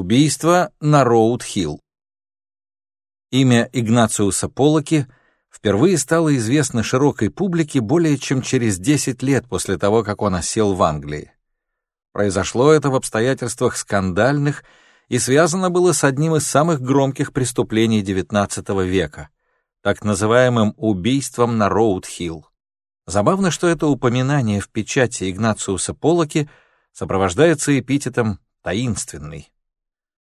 Убийство на Роуд-Хилл. Имя Игнациуса Полоки впервые стало известно широкой публике более чем через 10 лет после того, как он осел в Англии. Произошло это в обстоятельствах скандальных и связано было с одним из самых громких преступлений XIX века, так называемым убийством на Роуд-Хилл. Забавно, что это упоминание в печати Игнациуса Полоки сопровождается эпитетом «таинственный».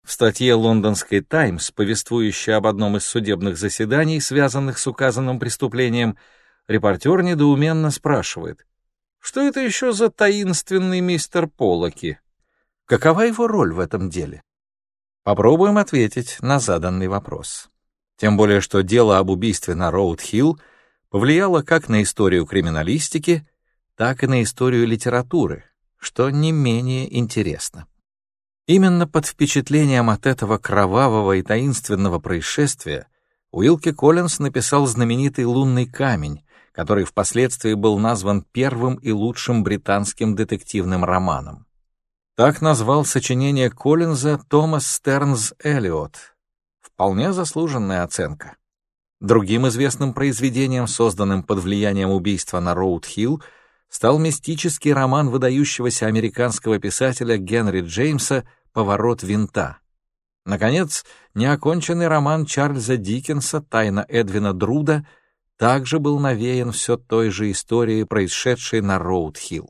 В статье лондонской «Таймс», повествующей об одном из судебных заседаний, связанных с указанным преступлением, репортер недоуменно спрашивает, что это еще за таинственный мистер Полоки? Какова его роль в этом деле? Попробуем ответить на заданный вопрос. Тем более, что дело об убийстве на Роуд-Хилл повлияло как на историю криминалистики, так и на историю литературы, что не менее интересно. Именно под впечатлением от этого кровавого и таинственного происшествия Уилки Коллинз написал знаменитый «Лунный камень», который впоследствии был назван первым и лучшим британским детективным романом. Так назвал сочинение Коллинза Томас Стернс Эллиот. Вполне заслуженная оценка. Другим известным произведением, созданным под влиянием убийства на Роуд-Хилл, стал мистический роман выдающегося американского писателя Генри Джеймса поворот винта. Наконец, неоконченный роман Чарльза Диккенса «Тайна Эдвина Друда» также был навеян все той же историей, происшедшей на Роуд-Хилл.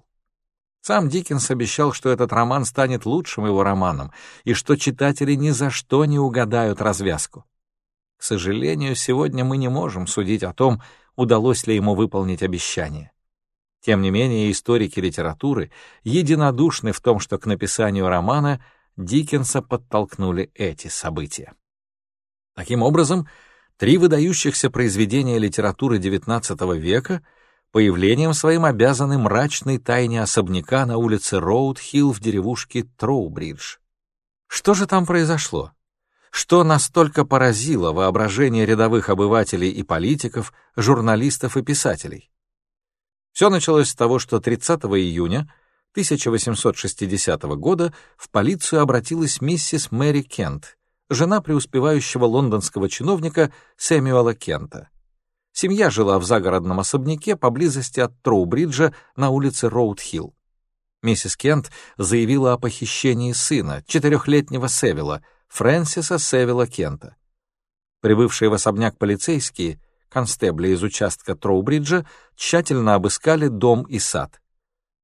Сам Диккенс обещал, что этот роман станет лучшим его романом, и что читатели ни за что не угадают развязку. К сожалению, сегодня мы не можем судить о том, удалось ли ему выполнить обещание. Тем не менее, историки литературы единодушны в том, что к написанию романа — Диккенса подтолкнули эти события. Таким образом, три выдающихся произведения литературы XIX века появлением своим обязаны мрачной тайне особняка на улице Роуд-Хилл в деревушке Троубридж. Что же там произошло? Что настолько поразило воображение рядовых обывателей и политиков, журналистов и писателей? Все началось с того, что 30 июня 1860 года в полицию обратилась миссис Мэри Кент, жена преуспевающего лондонского чиновника Сэмюэла Кента. Семья жила в загородном особняке поблизости от Троубриджа на улице Роуд-Хилл. Миссис Кент заявила о похищении сына, четырехлетнего Севила, Фрэнсиса Севила Кента. Прибывшие в особняк полицейские, констебли из участка Троубриджа, тщательно обыскали дом и сад.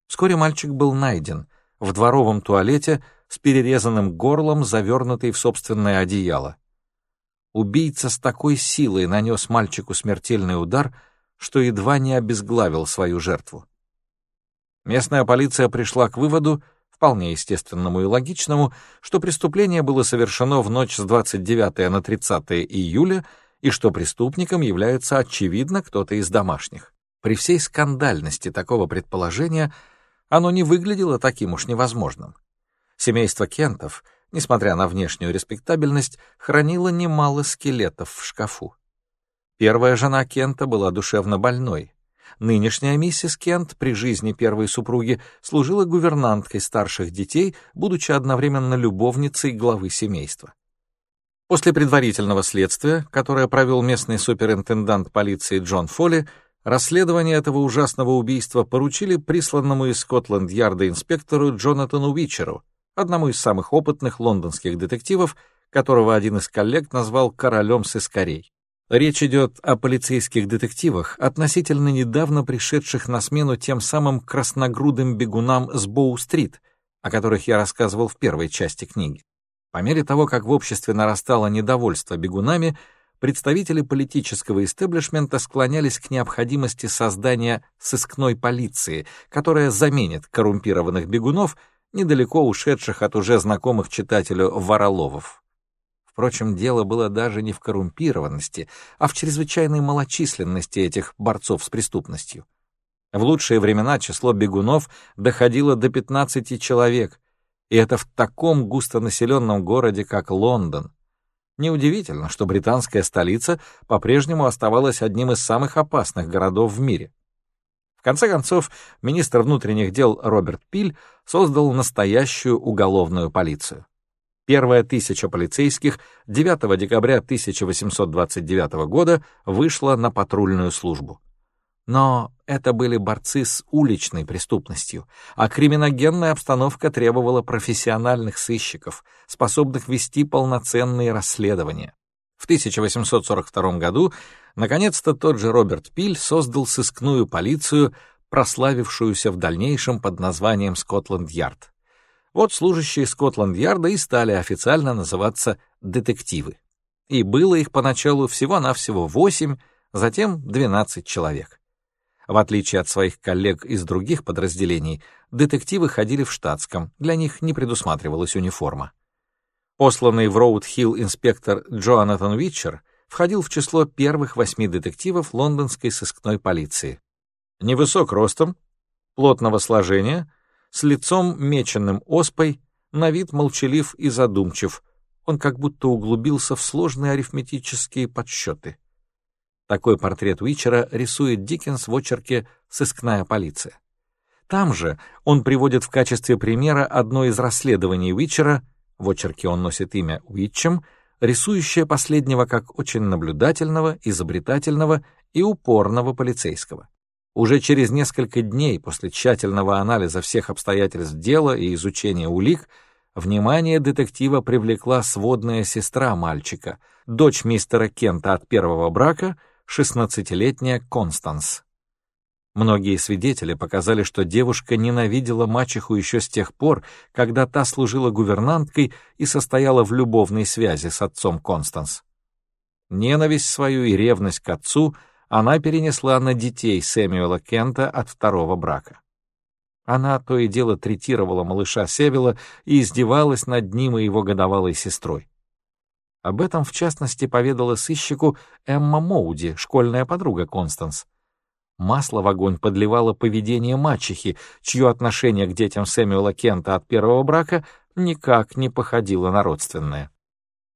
Вскоре мальчик был найден в дворовом туалете с перерезанным горлом, завернутый в собственное одеяло. Убийца с такой силой нанес мальчику смертельный удар, что едва не обезглавил свою жертву. Местная полиция пришла к выводу, вполне естественному и логичному, что преступление было совершено в ночь с 29 на 30 июля и что преступником является очевидно кто-то из домашних. При всей скандальности такого предположения — оно не выглядело таким уж невозможным. Семейство Кентов, несмотря на внешнюю респектабельность, хранило немало скелетов в шкафу. Первая жена Кента была душевно больной. Нынешняя миссис Кент при жизни первой супруги служила гувернанткой старших детей, будучи одновременно любовницей главы семейства. После предварительного следствия, которое провел местный суперинтендант полиции Джон Фолли, Расследование этого ужасного убийства поручили присланному из Скотланд-Ярда инспектору Джонатану Уичеру, одному из самых опытных лондонских детективов, которого один из коллег назвал «королем сыскарей». Речь идет о полицейских детективах, относительно недавно пришедших на смену тем самым красногрудым бегунам с Боу-стрит, о которых я рассказывал в первой части книги. По мере того, как в обществе нарастало недовольство бегунами, представители политического истеблишмента склонялись к необходимости создания сыскной полиции, которая заменит коррумпированных бегунов, недалеко ушедших от уже знакомых читателю вороловов. Впрочем, дело было даже не в коррумпированности, а в чрезвычайной малочисленности этих борцов с преступностью. В лучшие времена число бегунов доходило до 15 человек, и это в таком густонаселенном городе, как Лондон. Неудивительно, что британская столица по-прежнему оставалась одним из самых опасных городов в мире. В конце концов, министр внутренних дел Роберт Пиль создал настоящую уголовную полицию. Первая тысяча полицейских 9 декабря 1829 года вышла на патрульную службу. Но это были борцы с уличной преступностью, а криминогенная обстановка требовала профессиональных сыщиков, способных вести полноценные расследования. В 1842 году, наконец-то, тот же Роберт Пиль создал сыскную полицию, прославившуюся в дальнейшем под названием Скотланд-Ярд. Вот служащие Скотланд-Ярда и стали официально называться детективы. И было их поначалу всего-навсего восемь, затем двенадцать человек. В отличие от своих коллег из других подразделений, детективы ходили в штатском, для них не предусматривалась униформа. Посланный в Роуд-Хилл инспектор Джонатан Уичер входил в число первых восьми детективов лондонской сыскной полиции. Невысок ростом, плотного сложения, с лицом меченным оспой, на вид молчалив и задумчив, он как будто углубился в сложные арифметические подсчеты. Такой портрет Уичера рисует Диккенс в очерке «Сыскная полиция». Там же он приводит в качестве примера одно из расследований Уичера, в очерке он носит имя Уитчем, рисующее последнего как очень наблюдательного, изобретательного и упорного полицейского. Уже через несколько дней после тщательного анализа всех обстоятельств дела и изучения улик внимание детектива привлекла сводная сестра мальчика, дочь мистера Кента от первого брака — 16-летняя Констанс. Многие свидетели показали, что девушка ненавидела мачеху еще с тех пор, когда та служила гувернанткой и состояла в любовной связи с отцом Констанс. Ненависть свою и ревность к отцу она перенесла на детей Сэмюэла Кента от второго брака. Она то и дело третировала малыша Севила и издевалась над ним и его годовалой сестрой. Об этом, в частности, поведала сыщику Эмма Моуди, школьная подруга Констанс. Масло в огонь подливало поведение мачехи, чье отношение к детям Сэмюэла Кента от первого брака никак не походило на родственное.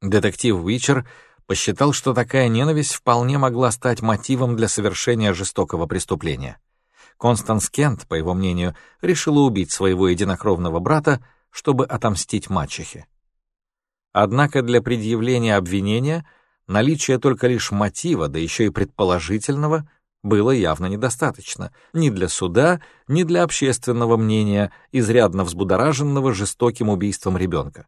Детектив Уичер посчитал, что такая ненависть вполне могла стать мотивом для совершения жестокого преступления. Констанс Кент, по его мнению, решила убить своего единокровного брата, чтобы отомстить мачехе. Однако для предъявления обвинения наличие только лишь мотива, да еще и предположительного, было явно недостаточно ни для суда, ни для общественного мнения, изрядно взбудораженного жестоким убийством ребенка.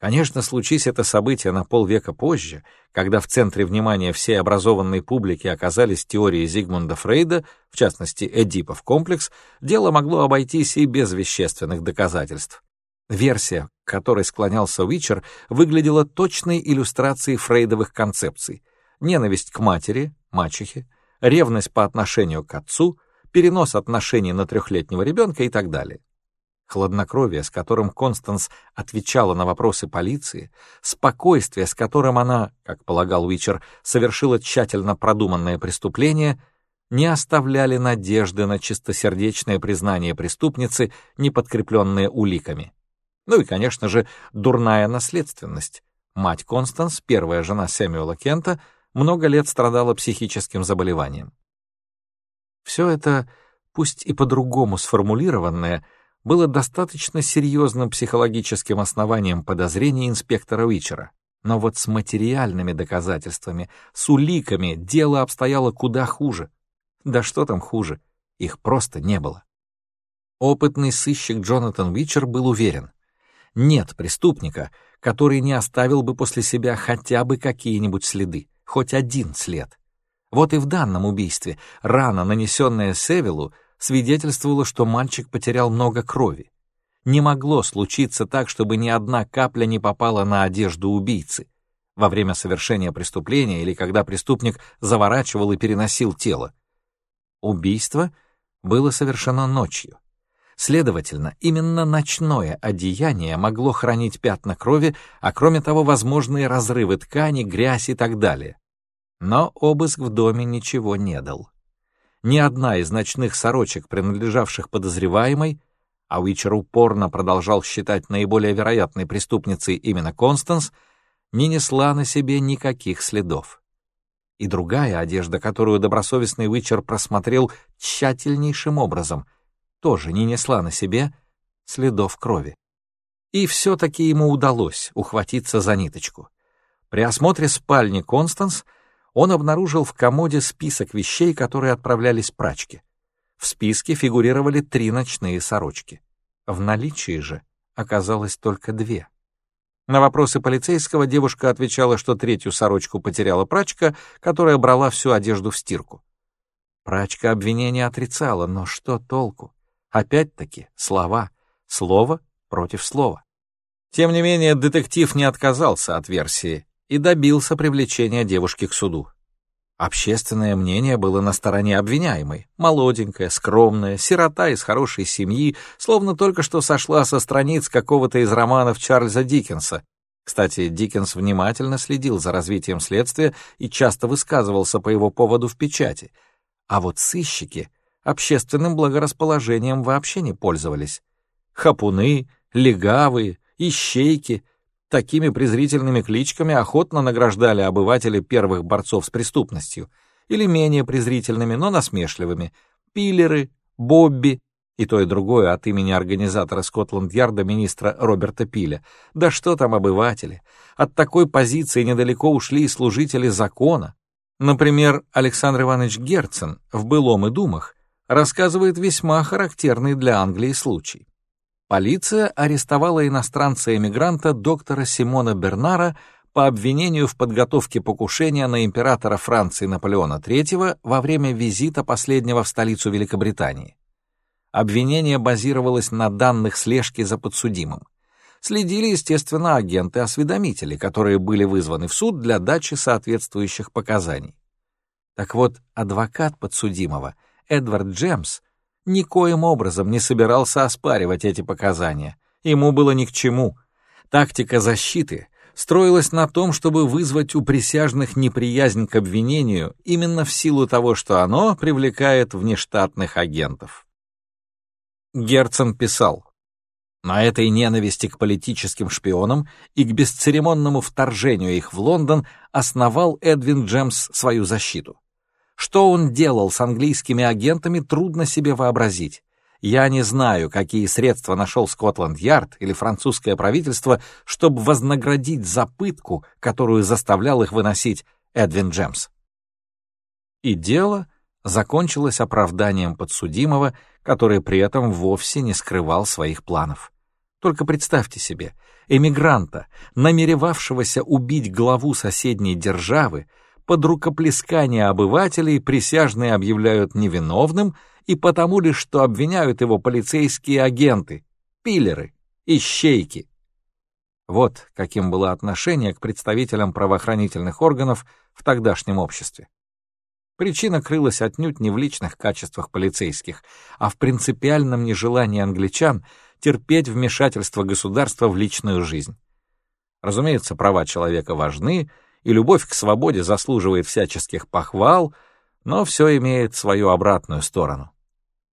Конечно, случись это событие на полвека позже, когда в центре внимания всей образованной публики оказались теории Зигмунда Фрейда, в частности, Эдипов комплекс, дело могло обойтись и без вещественных доказательств. Версия, которой склонялся Уичер, выглядела точной иллюстрацией фрейдовых концепций. Ненависть к матери, мачехе, ревность по отношению к отцу, перенос отношений на трехлетнего ребенка и так далее. Хладнокровие, с которым Констанс отвечала на вопросы полиции, спокойствие, с которым она, как полагал Уичер, совершила тщательно продуманное преступление, не оставляли надежды на чистосердечное признание преступницы, не подкрепленное уликами. Ну и, конечно же, дурная наследственность. Мать Констанс, первая жена Сэмюэла Кента, много лет страдала психическим заболеванием. Все это, пусть и по-другому сформулированное, было достаточно серьезным психологическим основанием подозрений инспектора Уичера. Но вот с материальными доказательствами, с уликами дело обстояло куда хуже. Да что там хуже, их просто не было. Опытный сыщик Джонатан Уичер был уверен, нет преступника, который не оставил бы после себя хотя бы какие-нибудь следы, хоть один след. Вот и в данном убийстве рана, нанесенная Севилу, свидетельствовала, что мальчик потерял много крови. Не могло случиться так, чтобы ни одна капля не попала на одежду убийцы во время совершения преступления или когда преступник заворачивал и переносил тело. Убийство было совершено ночью. Следовательно, именно ночное одеяние могло хранить пятна крови, а кроме того, возможные разрывы ткани, грязь и так далее. Но обыск в доме ничего не дал. Ни одна из ночных сорочек, принадлежавших подозреваемой, а Уичер упорно продолжал считать наиболее вероятной преступницей именно Констанс, не несла на себе никаких следов. И другая одежда, которую добросовестный Уичер просмотрел тщательнейшим образом — тоже не несла на себе следов крови. И все-таки ему удалось ухватиться за ниточку. При осмотре спальни Констанс он обнаружил в комоде список вещей, которые отправлялись прачке. В списке фигурировали три ночные сорочки. В наличии же оказалось только две. На вопросы полицейского девушка отвечала, что третью сорочку потеряла прачка, которая брала всю одежду в стирку. Прачка обвинения отрицала, но что толку? Опять-таки слова, слово против слова. Тем не менее, детектив не отказался от версии и добился привлечения девушки к суду. Общественное мнение было на стороне обвиняемой. Молоденькая, скромная, сирота из хорошей семьи, словно только что сошла со страниц какого-то из романов Чарльза Диккенса. Кстати, Диккенс внимательно следил за развитием следствия и часто высказывался по его поводу в печати. А вот сыщики общественным благорасположением вообще не пользовались. Хапуны, легавые, ищейки Такими презрительными кличками охотно награждали обыватели первых борцов с преступностью, или менее презрительными, но насмешливыми, пиллеры, Бобби, и то и другое от имени организатора Скотланд-Ярда министра Роберта Пиля. Да что там обыватели? От такой позиции недалеко ушли и служители закона. Например, Александр Иванович Герцен в «Былом и думах» рассказывает весьма характерный для Англии случай. Полиция арестовала иностранца-эмигранта доктора Симона Бернара по обвинению в подготовке покушения на императора Франции Наполеона III во время визита последнего в столицу Великобритании. Обвинение базировалось на данных слежки за подсудимым. Следили, естественно, агенты-осведомители, которые были вызваны в суд для дачи соответствующих показаний. Так вот, адвокат подсудимого, Эдвард Джемс, никоим образом не собирался оспаривать эти показания. Ему было ни к чему. Тактика защиты строилась на том, чтобы вызвать у присяжных неприязнь к обвинению именно в силу того, что оно привлекает внештатных агентов. Герцен писал, «На этой ненависти к политическим шпионам и к бесцеремонному вторжению их в Лондон основал Эдвин Джемс свою защиту. Что он делал с английскими агентами, трудно себе вообразить. Я не знаю, какие средства нашел Скотланд-Ярд или французское правительство, чтобы вознаградить за пытку, которую заставлял их выносить Эдвин Джемс. И дело закончилось оправданием подсудимого, который при этом вовсе не скрывал своих планов. Только представьте себе, эмигранта, намеревавшегося убить главу соседней державы, под рукоплескание обывателей присяжные объявляют невиновным и потому лишь, что обвиняют его полицейские агенты, пиллеры, ищейки. Вот каким было отношение к представителям правоохранительных органов в тогдашнем обществе. Причина крылась отнюдь не в личных качествах полицейских, а в принципиальном нежелании англичан терпеть вмешательство государства в личную жизнь. Разумеется, права человека важны, и любовь к свободе заслуживает всяческих похвал, но все имеет свою обратную сторону.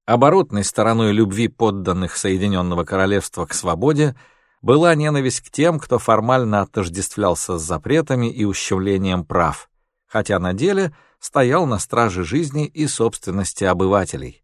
Оборотной стороной любви подданных Соединенного Королевства к свободе была ненависть к тем, кто формально отождествлялся с запретами и ущемлением прав, хотя на деле стоял на страже жизни и собственности обывателей.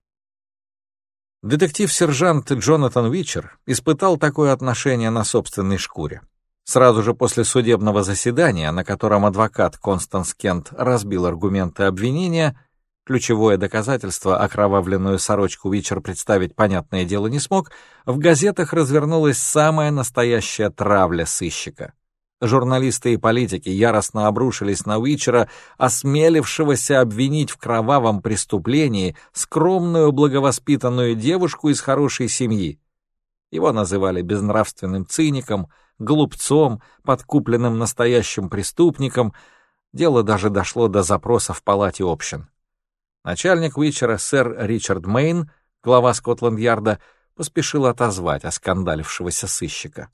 Детектив-сержант Джонатан Вичер испытал такое отношение на собственной шкуре. Сразу же после судебного заседания, на котором адвокат Констанс Кент разбил аргументы обвинения, ключевое доказательство, окровавленную сорочку Вичер представить, понятное дело, не смог, в газетах развернулась самая настоящая травля сыщика. Журналисты и политики яростно обрушились на Уичера, осмелившегося обвинить в кровавом преступлении скромную благовоспитанную девушку из хорошей семьи. Его называли безнравственным циником — глупцом, подкупленным настоящим преступником, дело даже дошло до запроса в палате общин. Начальник Уичера, сэр Ричард Мейн, глава Скотланд-Ярда, поспешил отозвать оскандалившегося сыщика.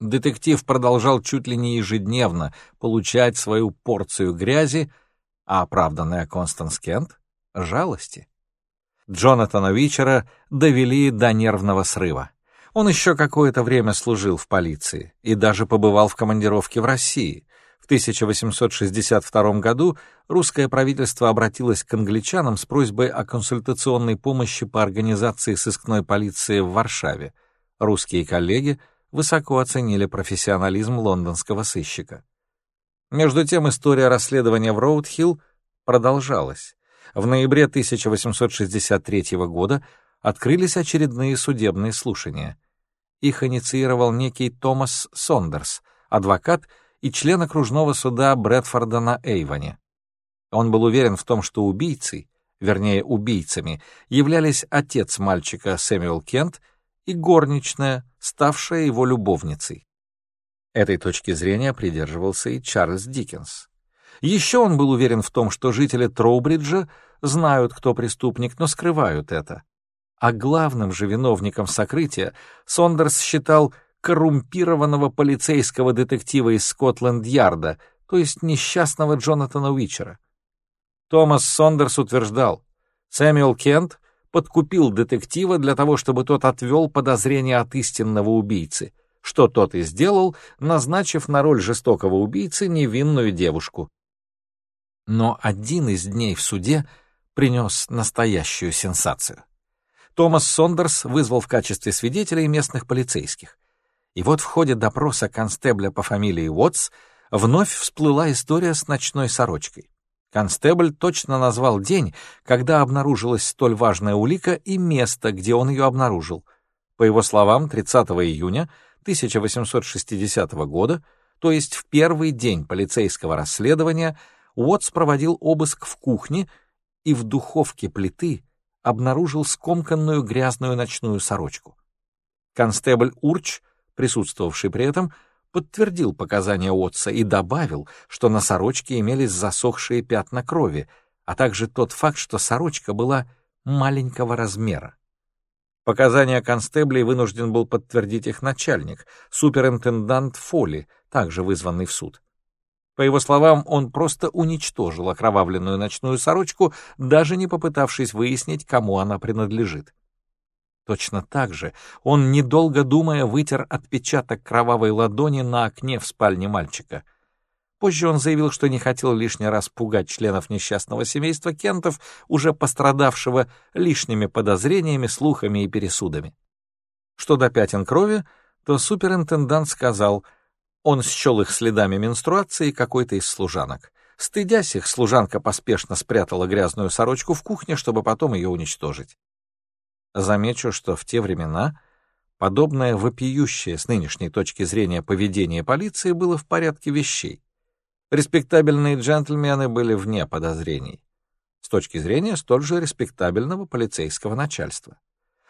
Детектив продолжал чуть ли не ежедневно получать свою порцию грязи, а оправданная Констанс Кент — жалости. Джонатана Уичера довели до нервного срыва. Он еще какое-то время служил в полиции и даже побывал в командировке в России. В 1862 году русское правительство обратилось к англичанам с просьбой о консультационной помощи по организации сыскной полиции в Варшаве. Русские коллеги высоко оценили профессионализм лондонского сыщика. Между тем история расследования в Роудхилл продолжалась. В ноябре 1863 года открылись очередные судебные слушания. Их инициировал некий Томас Сондерс, адвокат и член окружного суда Брэдфорда на Эйвоне. Он был уверен в том, что убийцей, вернее убийцами, являлись отец мальчика Сэмюэл Кент и горничная, ставшая его любовницей. Этой точки зрения придерживался и Чарльз Диккенс. Еще он был уверен в том, что жители Троубриджа знают, кто преступник, но скрывают это. А главным же виновником сокрытия Сондерс считал коррумпированного полицейского детектива из Скотланд-Ярда, то есть несчастного Джонатана Уичера. Томас Сондерс утверждал, Сэмюэл Кент подкупил детектива для того, чтобы тот отвел подозрение от истинного убийцы, что тот и сделал, назначив на роль жестокого убийцы невинную девушку. Но один из дней в суде принес настоящую сенсацию. Томас Сондерс вызвал в качестве свидетелей местных полицейских. И вот в ходе допроса констебля по фамилии Уотс вновь всплыла история с ночной сорочкой. Констебль точно назвал день, когда обнаружилась столь важная улика и место, где он ее обнаружил. По его словам, 30 июня 1860 года, то есть в первый день полицейского расследования, Уотс проводил обыск в кухне и в духовке плиты обнаружил скомканную грязную ночную сорочку. Констебль Урч, присутствовавший при этом, подтвердил показания Отца и добавил, что на сорочке имелись засохшие пятна крови, а также тот факт, что сорочка была маленького размера. Показания констеблей вынужден был подтвердить их начальник, суперинтендант Фоли, также вызванный в суд. По его словам, он просто уничтожил окровавленную ночную сорочку, даже не попытавшись выяснить, кому она принадлежит. Точно так же он, недолго думая, вытер отпечаток кровавой ладони на окне в спальне мальчика. Позже он заявил, что не хотел лишний раз пугать членов несчастного семейства Кентов, уже пострадавшего лишними подозрениями, слухами и пересудами. Что до пятен крови, то суперинтендант сказал, он счел их следами менструации какой-то из служанок. Стыдясь их, служанка поспешно спрятала грязную сорочку в кухне, чтобы потом ее уничтожить. Замечу, что в те времена подобное вопиющее с нынешней точки зрения поведение полиции было в порядке вещей. Респектабельные джентльмены были вне подозрений. С точки зрения столь же респектабельного полицейского начальства.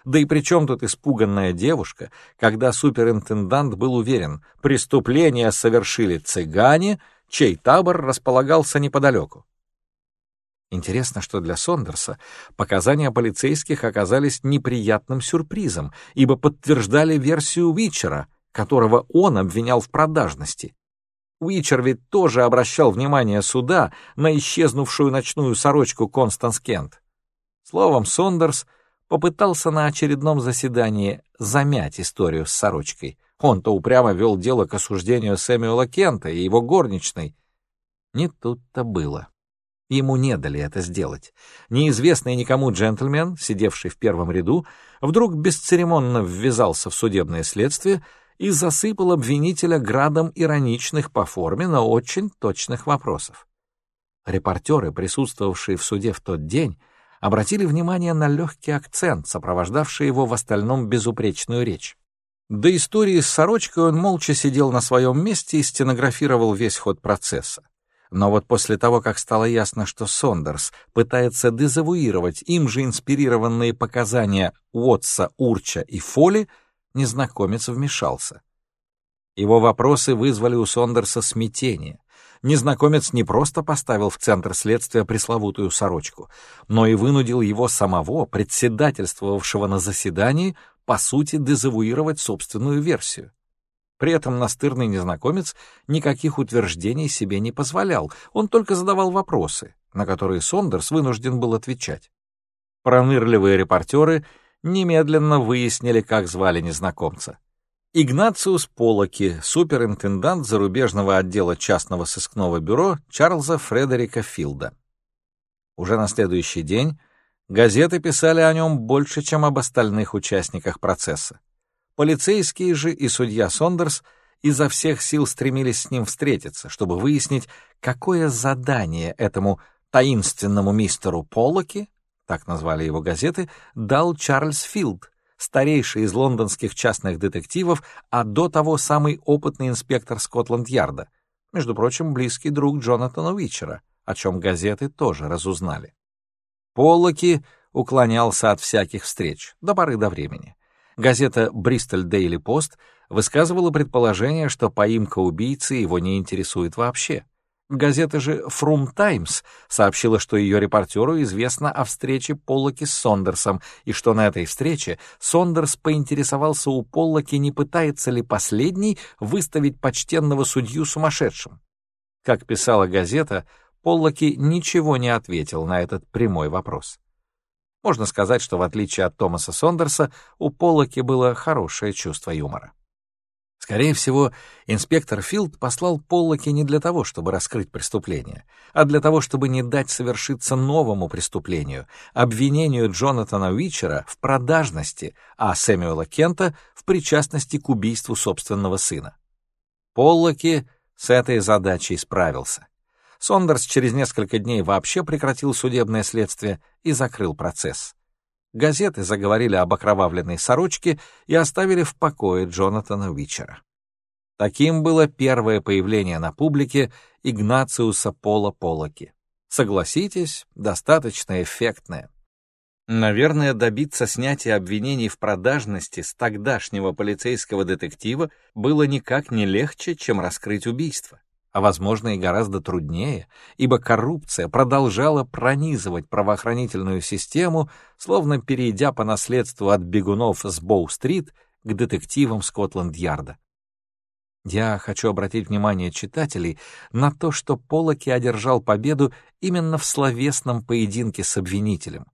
Да и при чем тут испуганная девушка, когда суперинтендант был уверен, преступление совершили цыгане, чей табор располагался неподалеку? Интересно, что для Сондерса показания полицейских оказались неприятным сюрпризом, ибо подтверждали версию Уичера, которого он обвинял в продажности. Уичер ведь тоже обращал внимание суда на исчезнувшую ночную сорочку Констанс Кент. Словом, Сондерс попытался на очередном заседании замять историю с сорочкой. Он-то упрямо вел дело к осуждению Сэмюэла Кента и его горничной. Не тут-то было. Ему не дали это сделать. Неизвестный никому джентльмен, сидевший в первом ряду, вдруг бесцеремонно ввязался в судебное следствие и засыпал обвинителя градом ироничных по форме, но очень точных вопросов. Репортеры, присутствовавшие в суде в тот день, обратили внимание на легкий акцент, сопровождавший его в остальном безупречную речь. До истории с сорочкой он молча сидел на своем месте и стенографировал весь ход процесса. Но вот после того, как стало ясно, что Сондерс пытается дезавуировать им же инспирированные показания Уотса, Урча и Фоли, незнакомец вмешался. Его вопросы вызвали у Сондерса смятение. Незнакомец не просто поставил в центр следствия пресловутую сорочку, но и вынудил его самого, председательствовавшего на заседании, по сути, дезавуировать собственную версию. При этом настырный незнакомец никаких утверждений себе не позволял, он только задавал вопросы, на которые Сондерс вынужден был отвечать. Пронырливые репортеры немедленно выяснили, как звали незнакомца. Игнациус Полоки, суперинтендант зарубежного отдела частного сыскного бюро Чарльза Фредерика Филда. Уже на следующий день газеты писали о нем больше, чем об остальных участниках процесса. Полицейские же и судья Сондерс изо всех сил стремились с ним встретиться, чтобы выяснить, какое задание этому таинственному мистеру Поллоки, так назвали его газеты, дал Чарльз Филд, старейший из лондонских частных детективов, а до того самый опытный инспектор Скотланд-Ярда, между прочим, близкий друг Джонатана Уичера, о чем газеты тоже разузнали. Поллоки уклонялся от всяких встреч до поры до времени. Газета «Бристоль Дейли Пост» высказывала предположение, что поимка убийцы его не интересует вообще. Газета же «Фрум Таймс» сообщила, что ее репортеру известно о встрече Поллоки с Сондерсом, и что на этой встрече Сондерс поинтересовался у Поллоки, не пытается ли последний выставить почтенного судью сумасшедшим. Как писала газета, Поллоки ничего не ответил на этот прямой вопрос. Можно сказать, что в отличие от Томаса Сондерса, у Поллоки было хорошее чувство юмора. Скорее всего, инспектор Филд послал Поллоки не для того, чтобы раскрыть преступление, а для того, чтобы не дать совершиться новому преступлению, обвинению Джонатана Уичера в продажности, а Сэмюэла Кента в причастности к убийству собственного сына. Поллоки с этой задачей справился. Сондерс через несколько дней вообще прекратил судебное следствие и закрыл процесс. Газеты заговорили об окровавленной сорочке и оставили в покое Джонатана Уичера. Таким было первое появление на публике Игнациуса Пола Полоки. Согласитесь, достаточно эффектное. Наверное, добиться снятия обвинений в продажности с тогдашнего полицейского детектива было никак не легче, чем раскрыть убийство а, возможно, и гораздо труднее, ибо коррупция продолжала пронизывать правоохранительную систему, словно перейдя по наследству от бегунов с Боу-стрит к детективам Скотланд-Ярда. Я хочу обратить внимание читателей на то, что Полоки одержал победу именно в словесном поединке с обвинителем.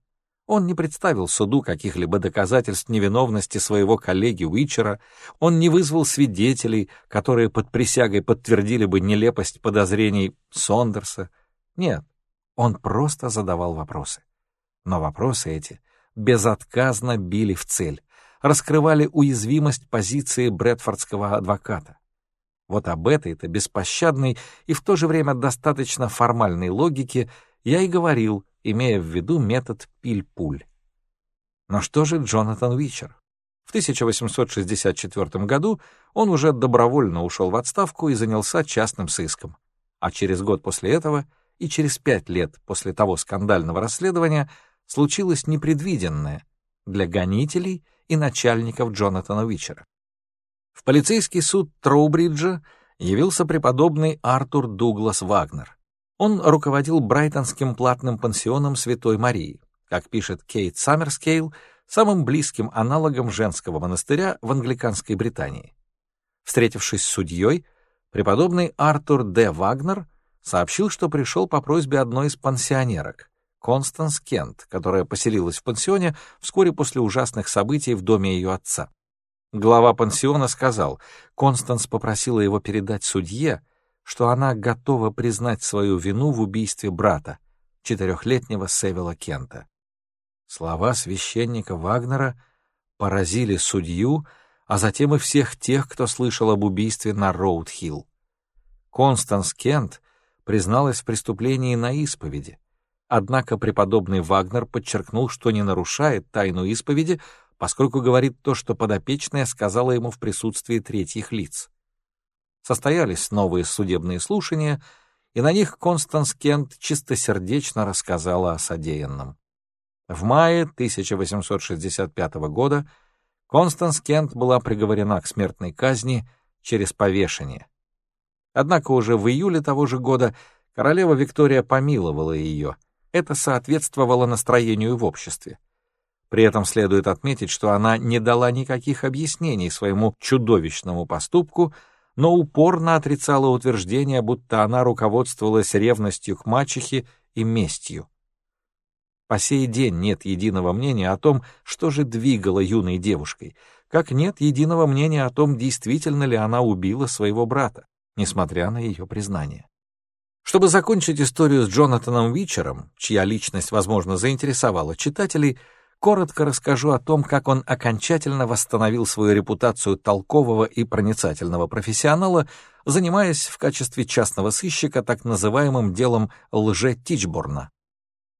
Он не представил суду каких-либо доказательств невиновности своего коллеги Уичера, он не вызвал свидетелей, которые под присягой подтвердили бы нелепость подозрений Сондерса. Нет, он просто задавал вопросы. Но вопросы эти безотказно били в цель, раскрывали уязвимость позиции брэдфордского адвоката. Вот об этой-то беспощадной и в то же время достаточно формальной логике я и говорил имея в виду метод пиль-пуль. Но что же Джонатан Уичер? В 1864 году он уже добровольно ушел в отставку и занялся частным сыском. А через год после этого и через пять лет после того скандального расследования случилось непредвиденное для гонителей и начальников Джонатана Уичера. В полицейский суд Троубриджа явился преподобный Артур Дуглас Вагнер. Он руководил брайтонским платным пансионом Святой Марии, как пишет Кейт Саммерскейл, самым близким аналогом женского монастыря в англиканской Британии. Встретившись с судьей, преподобный Артур Д. Вагнер сообщил, что пришел по просьбе одной из пансионерок, Констанс Кент, которая поселилась в пансионе вскоре после ужасных событий в доме ее отца. Глава пансиона сказал, Констанс попросила его передать судье, что она готова признать свою вину в убийстве брата, четырехлетнего Севила Кента. Слова священника Вагнера поразили судью, а затем и всех тех, кто слышал об убийстве на Роуд-Хилл. Констанс Кент призналась в преступлении на исповеди, однако преподобный Вагнер подчеркнул, что не нарушает тайну исповеди, поскольку говорит то, что подопечная сказала ему в присутствии третьих лиц. Состоялись новые судебные слушания, и на них Констанс Кент чистосердечно рассказала о содеянном. В мае 1865 года Констанс Кент была приговорена к смертной казни через повешение. Однако уже в июле того же года королева Виктория помиловала ее. Это соответствовало настроению в обществе. При этом следует отметить, что она не дала никаких объяснений своему чудовищному поступку, но упорно отрицала утверждение, будто она руководствовалась ревностью к мачехе и местью. По сей день нет единого мнения о том, что же двигало юной девушкой, как нет единого мнения о том, действительно ли она убила своего брата, несмотря на ее признание. Чтобы закончить историю с Джонатаном Вичером, чья личность, возможно, заинтересовала читателей, коротко расскажу о том, как он окончательно восстановил свою репутацию толкового и проницательного профессионала, занимаясь в качестве частного сыщика так называемым делом лже-Тичборна.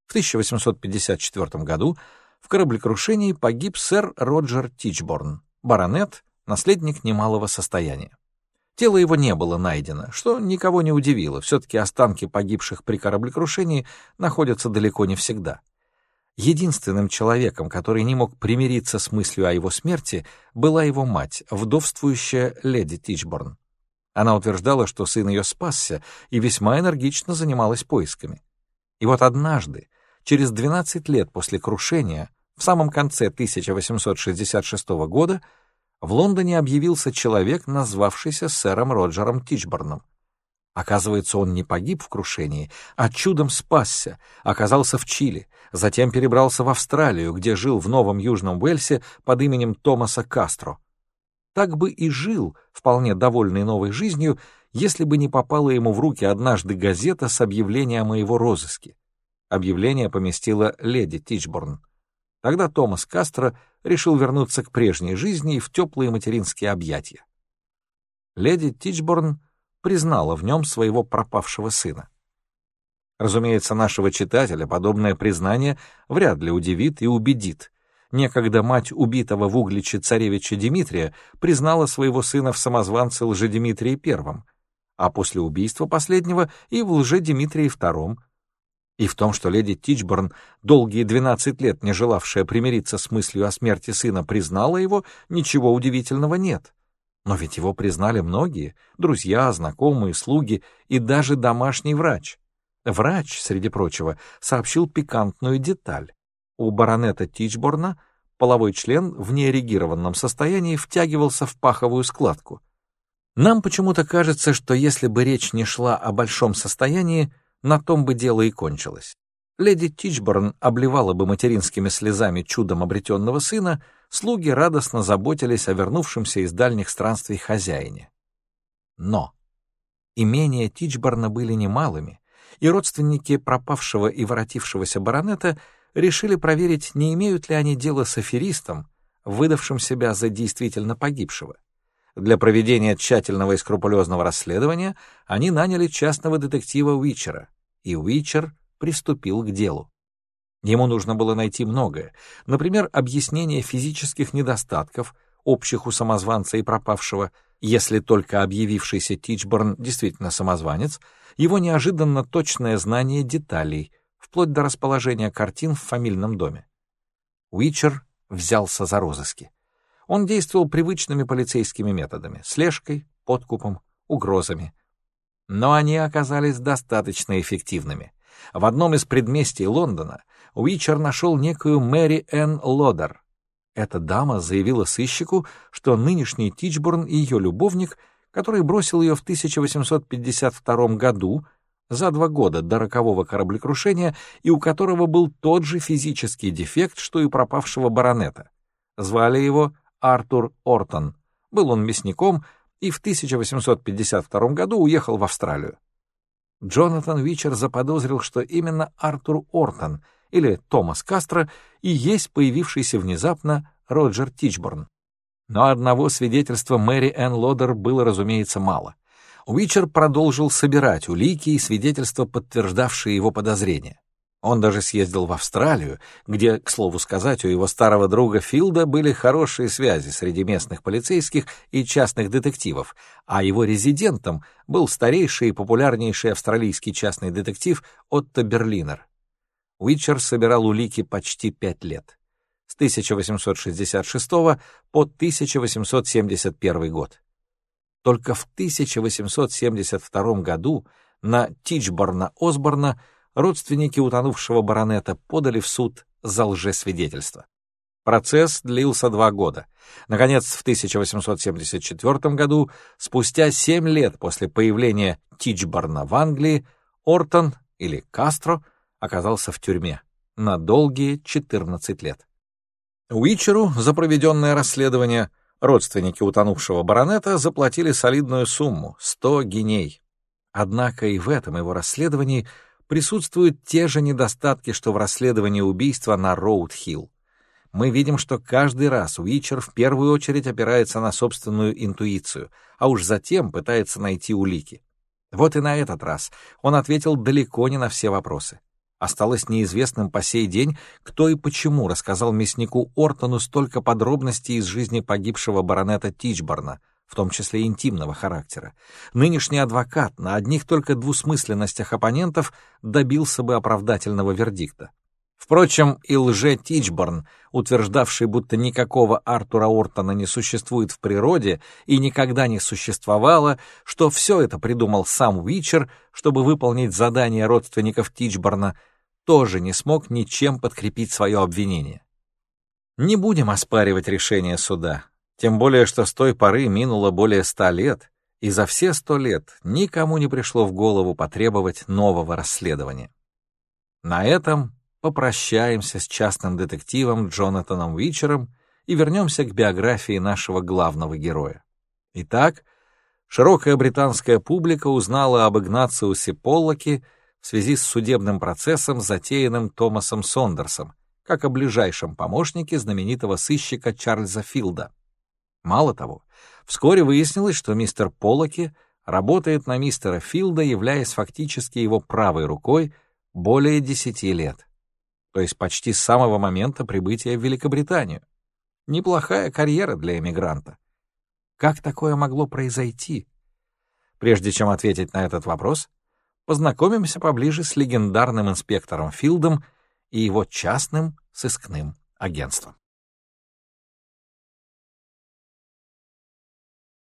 В 1854 году в кораблекрушении погиб сэр Роджер Тичборн, баронет, наследник немалого состояния. Тело его не было найдено, что никого не удивило, все-таки останки погибших при кораблекрушении находятся далеко не всегда. Единственным человеком, который не мог примириться с мыслью о его смерти, была его мать, вдовствующая леди Тичборн. Она утверждала, что сын ее спасся, и весьма энергично занималась поисками. И вот однажды, через 12 лет после крушения, в самом конце 1866 года, в Лондоне объявился человек, назвавшийся сэром Роджером Тичборном. Оказывается, он не погиб в крушении, а чудом спасся, оказался в Чили, затем перебрался в Австралию, где жил в Новом Южном Уэльсе под именем Томаса Кастро. Так бы и жил, вполне довольный новой жизнью, если бы не попала ему в руки однажды газета с объявлением о его розыске. Объявление поместила леди Тичборн. Тогда Томас Кастро решил вернуться к прежней жизни и в теплые материнские объятия. Леди Тичборн признала в нем своего пропавшего сына. Разумеется, нашего читателя подобное признание вряд ли удивит и убедит. Некогда мать убитого в Угличе царевича Дмитрия признала своего сына в самозванце Лжедимитрии I, а после убийства последнего и в Лжедимитрии II. И в том, что леди Тичборн, долгие двенадцать лет не желавшая примириться с мыслью о смерти сына, признала его, ничего удивительного нет. Но ведь его признали многие — друзья, знакомые, слуги и даже домашний врач. Врач, среди прочего, сообщил пикантную деталь. У баронета Тичборна половой член в неэрегированном состоянии втягивался в паховую складку. Нам почему-то кажется, что если бы речь не шла о большом состоянии, на том бы дело и кончилось. Леди Тичборн обливала бы материнскими слезами чудом обретенного сына, слуги радостно заботились о вернувшемся из дальних странствий хозяине. Но имения Тичборна были немалыми, и родственники пропавшего и воротившегося баронета решили проверить, не имеют ли они дело с аферистом, выдавшим себя за действительно погибшего. Для проведения тщательного и скрупулезного расследования они наняли частного детектива Уичера, и Уичер приступил к делу. Ему нужно было найти многое, например, объяснение физических недостатков, общих у самозванца и пропавшего, если только объявившийся Тичборн действительно самозванец, его неожиданно точное знание деталей, вплоть до расположения картин в фамильном доме. Уичер взялся за розыски. Он действовал привычными полицейскими методами — слежкой, подкупом, угрозами. Но они оказались достаточно эффективными. В одном из предместий Лондона Уичер нашел некую Мэри Энн Лодер. Эта дама заявила сыщику, что нынешний Тичборн и ее любовник, который бросил ее в 1852 году, за два года до рокового кораблекрушения, и у которого был тот же физический дефект, что и пропавшего баронета. Звали его Артур Ортон. Был он мясником и в 1852 году уехал в Австралию. Джонатан Вичер заподозрил, что именно Артур Ортон или Томас Кастро и есть появившийся внезапно Роджер Тичборн. Но одного свидетельства Мэри Энн Лодер было, разумеется, мало. Уичер продолжил собирать улики и свидетельства, подтверждавшие его подозрения. Он даже съездил в Австралию, где, к слову сказать, у его старого друга Филда были хорошие связи среди местных полицейских и частных детективов, а его резидентом был старейший и популярнейший австралийский частный детектив Отто Берлинер. Уичер собирал улики почти пять лет, с 1866 по 1871 год. Только в 1872 году на Тичборна Осборна родственники утонувшего баронета подали в суд за лжесвидетельство. Процесс длился два года. Наконец, в 1874 году, спустя семь лет после появления Тичборна в Англии, Ортон, или Кастро, оказался в тюрьме на долгие 14 лет. Уичеру за проведенное расследование родственники утонувшего баронета заплатили солидную сумму — 100 гиней. Однако и в этом его расследовании присутствуют те же недостатки, что в расследовании убийства на Роуд-Хилл. мы видим, что каждый раз Уичер в первую очередь опирается на собственную интуицию, а уж затем пытается найти улики. Вот и на этот раз он ответил далеко не на все вопросы. Осталось неизвестным по сей день, кто и почему рассказал мяснику Ортону столько подробностей из жизни погибшего баронета Тичборна, в том числе интимного характера. Нынешний адвокат на одних только двусмысленностях оппонентов добился бы оправдательного вердикта. Впрочем, и лже Тичборн, утверждавший, будто никакого Артура Ортона не существует в природе и никогда не существовало, что все это придумал сам Уичер, чтобы выполнить задание родственников Тичборна, тоже не смог ничем подкрепить свое обвинение. Не будем оспаривать решение суда, тем более что с той поры минуло более ста лет, и за все сто лет никому не пришло в голову потребовать нового расследования. На этом попрощаемся с частным детективом Джонатаном Уичером и вернемся к биографии нашего главного героя. Итак, широкая британская публика узнала об Игнациусе Поллоке в связи с судебным процессом, затеянным Томасом Сондерсом, как о ближайшем помощнике знаменитого сыщика Чарльза Филда. Мало того, вскоре выяснилось, что мистер Поллоки работает на мистера Филда, являясь фактически его правой рукой более десяти лет то есть почти с самого момента прибытия в Великобританию. Неплохая карьера для эмигранта. Как такое могло произойти? Прежде чем ответить на этот вопрос, познакомимся поближе с легендарным инспектором Филдом и его частным сыскным агентством.